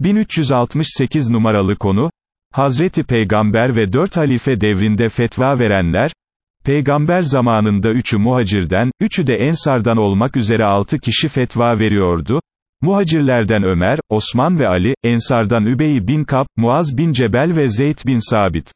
1368 numaralı konu, Hazreti Peygamber ve dört halife devrinde fetva verenler, Peygamber zamanında üçü muhacirden, üçü de ensardan olmak üzere altı kişi fetva veriyordu, muhacirlerden Ömer, Osman ve Ali, ensardan Übey bin Kap, Muaz bin Cebel ve Zeyd bin Sabit.